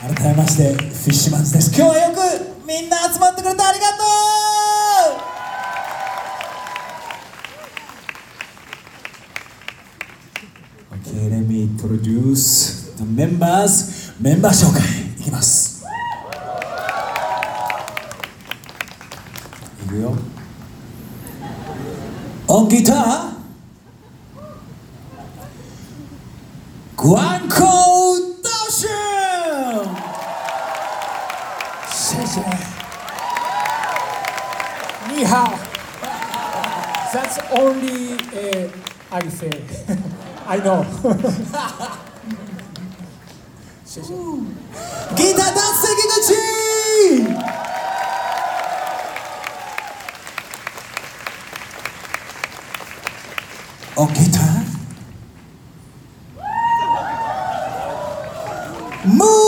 改めましてフィッシュマンズです。今日はよくみんな集まってくれてありがとう！Okay, let me introduce the members メンバー紹介いきます。いくよ。On guitar 关谢谢。你好。That's only uh, I say. I know. 谢谢。ギターダンス関口。On guitar. ムーム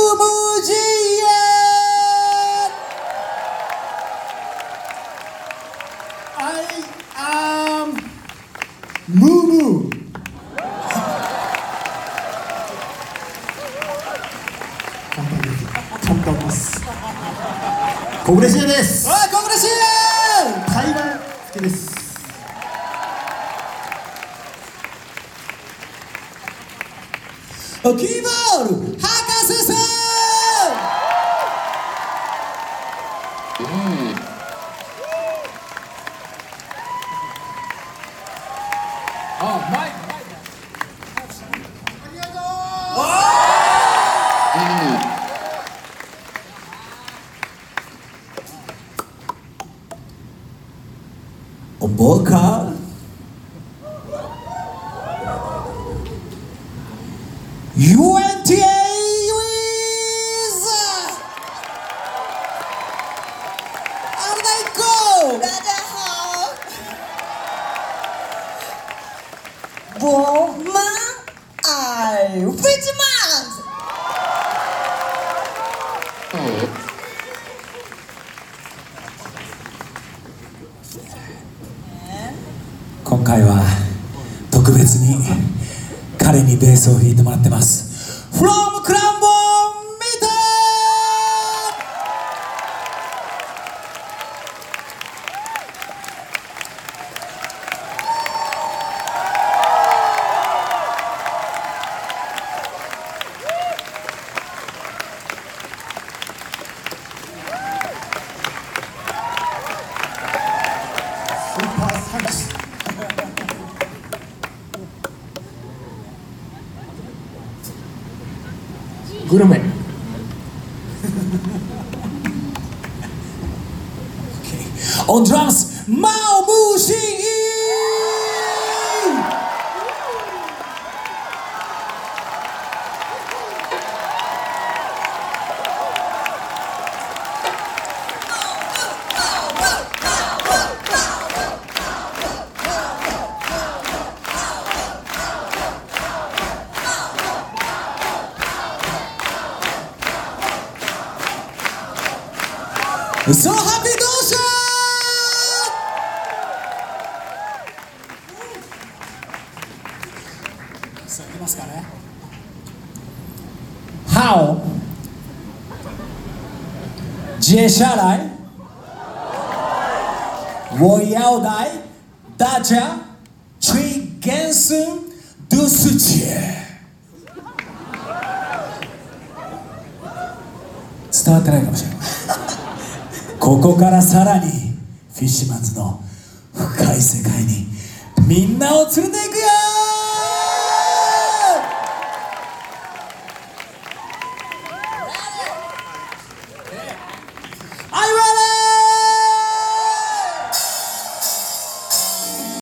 ムームー。簡単です。小暮しです。おいコングラシー台湾好きです。キーボード博士さん。Oh, おボーカル UNTA with アルナイコ大家好，我们爱飞机曼。 今回は特別に彼にベースを弾いてもらってます。From クグルメ。On drums マオムシイそうハッピーどうした？さあいきますかね。How? 接下来我要带大家去感受的世界伝わってないかもしれないここからさらにフィッシュマンズの深い世界にみんなを連れていくよ